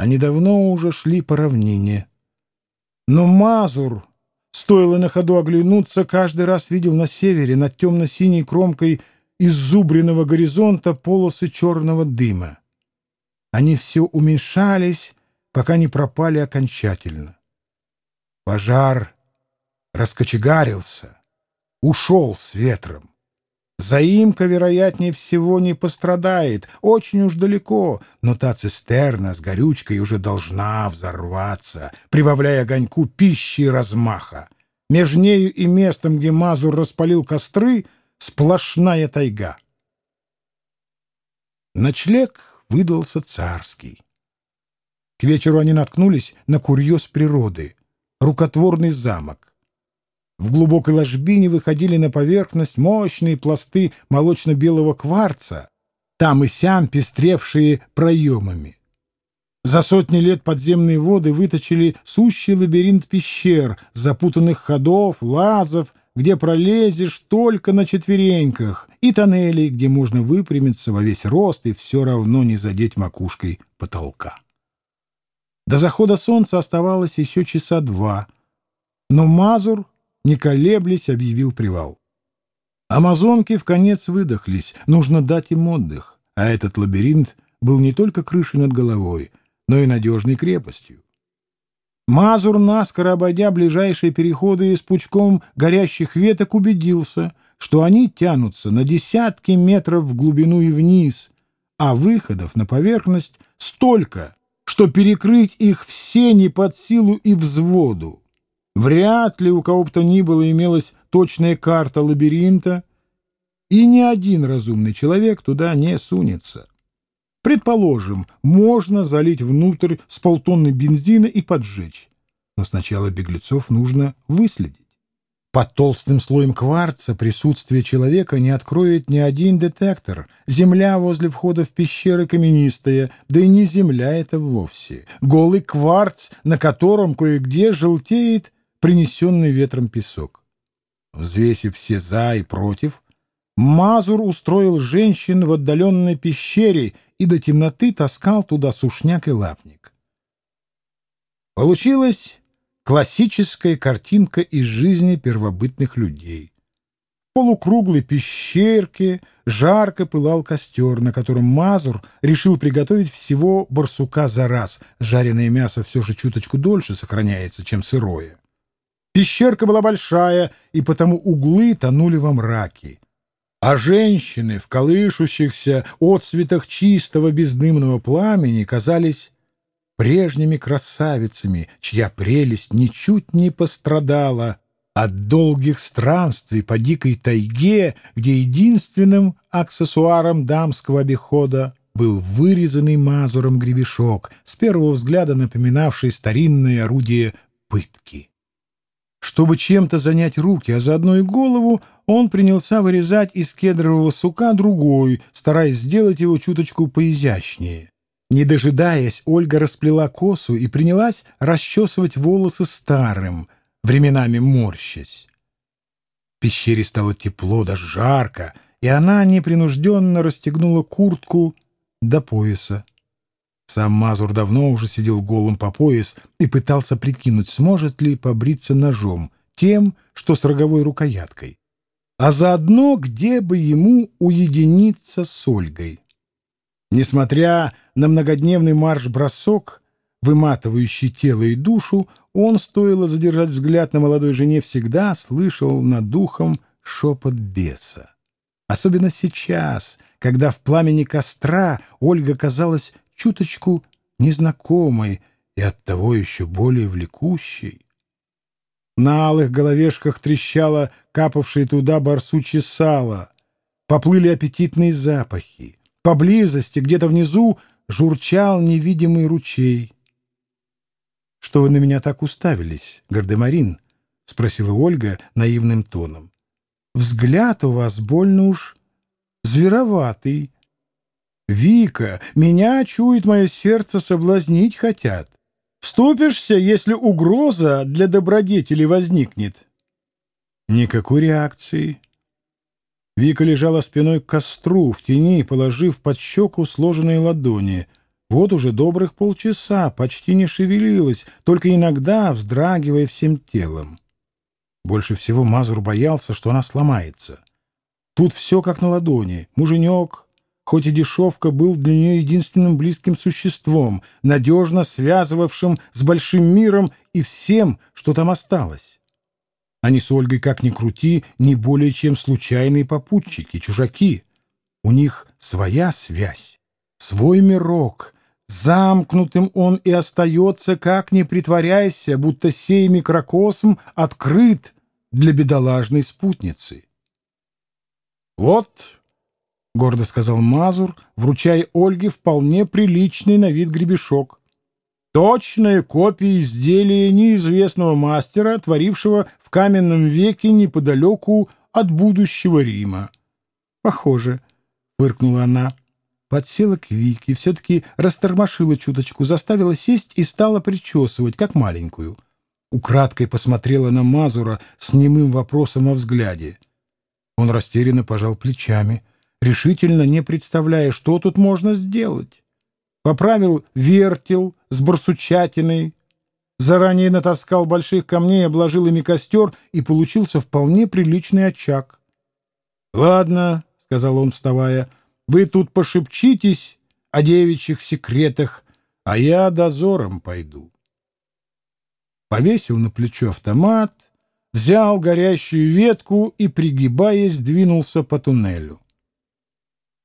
Они давно уже шли по равнине. Но Мазур, стоило на ходу оглянуться, каждый раз видел на севере, над темно-синей кромкой иззубренного горизонта полосы черного дыма. Они все уменьшались, пока не пропали окончательно. Пожар раскочегарился, ушел с ветром. Заимка, вероятнее всего, не пострадает, очень уж далеко, но та цистерна с горючкой уже должна взорваться, прибавляя огоньку пищи и размаха. Между нею и местом, где Мазур распалил костры, сплошная тайга. Ночлег выдался царский. К вечеру они наткнулись на курьез природы — рукотворный замок. В глубокой ложбине выходили на поверхность мощные пласты молочно-белого кварца, там и сям пестревшие проемами. За сотни лет подземные воды выточили сущий лабиринт пещер, запутанных ходов, лазов, где пролезешь только на четвереньках, и тоннелей, где можно выпрямиться во весь рост и все равно не задеть макушкой потолка. До захода солнца оставалось еще часа два, но Мазур не колеблясь, объявил привал. Амазонки в конец выдохлись, нужно дать им отдых, а этот лабиринт был не только крышей над головой, но и надежной крепостью. Мазур, наскоро обойдя ближайшие переходы с пучком горящих веток, убедился, что они тянутся на десятки метров в глубину и вниз, а выходов на поверхность столько, что перекрыть их все не под силу и взводу. Вряд ли у кого бы то ни было имелась точная карта лабиринта, и ни один разумный человек туда не сунется. Предположим, можно залить внутрь с полтонны бензина и поджечь. Но сначала беглецов нужно выследить. Под толстым слоем кварца присутствие человека не откроет ни один детектор. Земля возле входа в пещеры каменистая, да и не земля это вовсе. Голый кварц, на котором кое-где желтеет принесенный ветром песок. Взвесив все «за» и «против», Мазур устроил женщин в отдаленной пещере и до темноты таскал туда сушняк и лапник. Получилась классическая картинка из жизни первобытных людей. В полукруглой пещерке жарко пылал костер, на котором Мазур решил приготовить всего барсука за раз. Жареное мясо все же чуточку дольше сохраняется, чем сырое. Пещерка была большая, и потому углы тонули во мраке. А женщины в колышущихся отцветах чистого бездымного пламени казались прежними красавицами, чья прелесть ничуть не пострадала от долгих странствий по дикой тайге, где единственным аксессуаром дамского обихода был вырезанный мазуром гребешок, с первого взгляда напоминавший старинное орудие пытки. Чтобы чем-то занять руки, а заодно и голову, он принялся вырезать из кедрового сука другой, стараясь сделать его чуточку поизящнее. Не дожидаясь, Ольга расплела косу и принялась расчесывать волосы старым, временами морщась. В пещере стало тепло, даже жарко, и она непринужденно расстегнула куртку до пояса. Сам Мазур давно уже сидел голым по пояс и пытался прикинуть, сможет ли побриться ножом, тем, что с роговой рукояткой, а заодно где бы ему уединиться с Ольгой. Несмотря на многодневный марш-бросок, выматывающий тело и душу, он, стоило задержать взгляд на молодой жене, всегда слышал над духом шепот беса. Особенно сейчас, когда в пламени костра Ольга казалась чуточку незнакомой и оттого еще более влекущей. На алых головешках трещало капавшее туда барсучье сало, поплыли аппетитные запахи. Поблизости, где-то внизу, журчал невидимый ручей. — Что вы на меня так уставились, Гардемарин? — спросила Ольга наивным тоном. — Взгляд у вас больно уж звероватый. «Вика, меня, чует мое сердце, соблазнить хотят. Вступишься, если угроза для добродетели возникнет?» Никакой реакции. Вика лежала спиной к костру, в тени, положив под щеку сложенные ладони. Вот уже добрых полчаса почти не шевелилась, только иногда вздрагивая всем телом. Больше всего Мазур боялся, что она сломается. Тут все как на ладони. Муженек, хоть и дешевка, был для нее единственным близким существом, надежно связывавшим с большим миром и всем, что там осталось. Они с Ольгой, как ни крути, не более чем случайные попутчики, чужаки. У них своя связь, свой мирок — Замкнутым он и остается, как не притворяйся, будто сей микрокосм открыт для бедолажной спутницы. «Вот», — гордо сказал Мазур, вручая Ольге вполне приличный на вид гребешок, точная копия изделия неизвестного мастера, творившего в каменном веке неподалеку от будущего Рима. «Похоже», — фыркнула она, — Подсела к Вике, все-таки растормошила чуточку, заставила сесть и стала причесывать, как маленькую. Украдкой посмотрела на Мазура с немым вопросом о взгляде. Он растерянно пожал плечами, решительно не представляя, что тут можно сделать. Поправил вертел с барсучатиной, заранее натаскал больших камней, обложил ими костер, и получился вполне приличный очаг. — Ладно, — сказал он, вставая, — вы тут пошепчитесь о девичьих секретах, а я дозором пойду. Повесил на плечо автомат, взял горящую ветку и, пригибаясь, двинулся по туннелю.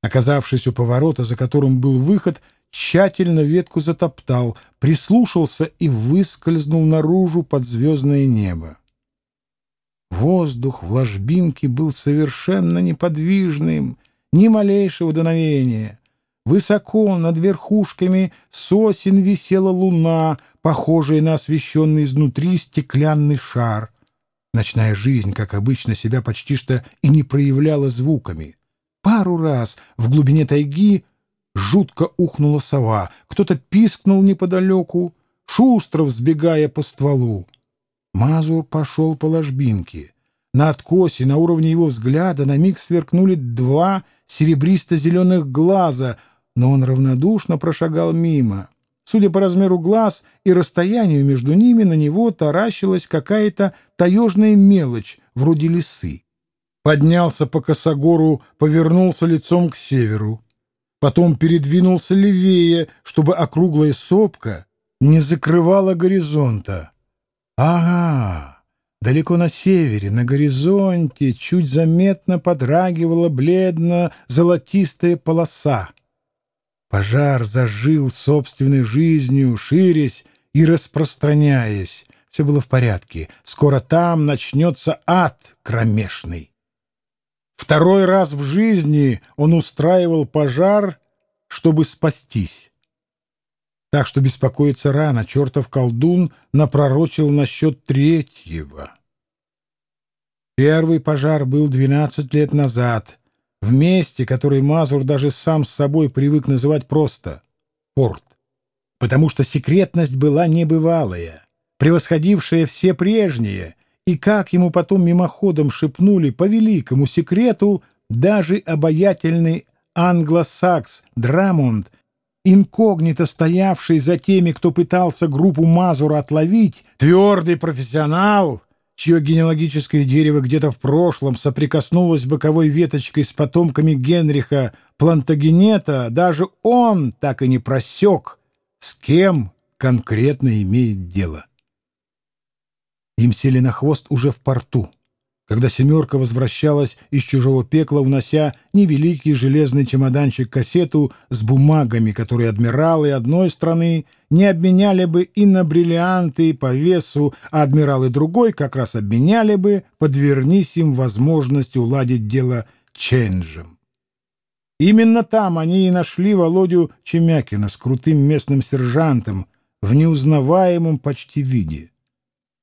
Оказавшись у поворота, за которым был выход, тщательно ветку затоптал, прислушался и выскользнул наружу под звездное небо. Воздух в ложбинке был совершенно неподвижным — ни малейшего дуновения. Высоко над верхушками сосен висела луна, похожая на освещенный изнутри стеклянный шар. Ночная жизнь, как обычно, себя почти что и не проявляла звуками. Пару раз в глубине тайги жутко ухнула сова, кто-то пискнул неподалеку, шустро взбегая по стволу. Мазур пошел по ложбинке. На откосе, на уровне его взгляда, на миг сверкнули два серебристо-зеленых глаза, но он равнодушно прошагал мимо. Судя по размеру глаз и расстоянию между ними, на него таращилась какая-то таежная мелочь, вроде лисы. Поднялся по косогору, повернулся лицом к северу. Потом передвинулся левее, чтобы округлая сопка не закрывала горизонта. Ага! Далеко на севере, на горизонте, чуть заметно подрагивала бледно-золотистая полоса. Пожар зажил собственной жизнью, ширясь и распространяясь. Все было в порядке. Скоро там начнется ад кромешный. Второй раз в жизни он устраивал пожар, чтобы спастись. Так что беспокоиться рано, чертов колдун напророчил насчет третьего. Первый пожар был двенадцать лет назад, в месте, которое Мазур даже сам с собой привык называть просто «порт», потому что секретность была небывалая, превосходившая все прежние, и, как ему потом мимоходом шепнули по великому секрету, даже обаятельный англосакс Драмонд инкогнито стоявший за теми, кто пытался группу Мазура отловить, твердый профессионал, чье генеалогическое дерево где-то в прошлом соприкоснулось боковой веточкой с потомками Генриха Плантагенета, даже он так и не просек, с кем конкретно имеет дело. Им сели на хвост уже в порту когда «семерка» возвращалась из чужого пекла, унося невеликий железный чемоданчик-кассету с бумагами, которые адмиралы одной страны не обменяли бы и на бриллианты по весу, а адмиралы другой как раз обменяли бы, подвернись им возможность уладить дело ченджем. Именно там они и нашли Володю Чемякина с крутым местным сержантом в неузнаваемом почти виде.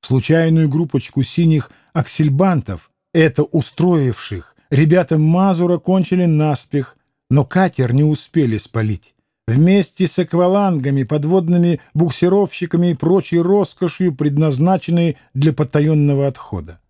Случайную группочку синих аксельбантов, это устроивших, ребята Мазура кончили наспех, но катер не успели спалить. Вместе с аквалангами, подводными буксировщиками и прочей роскошью, предназначенной для потаенного отхода.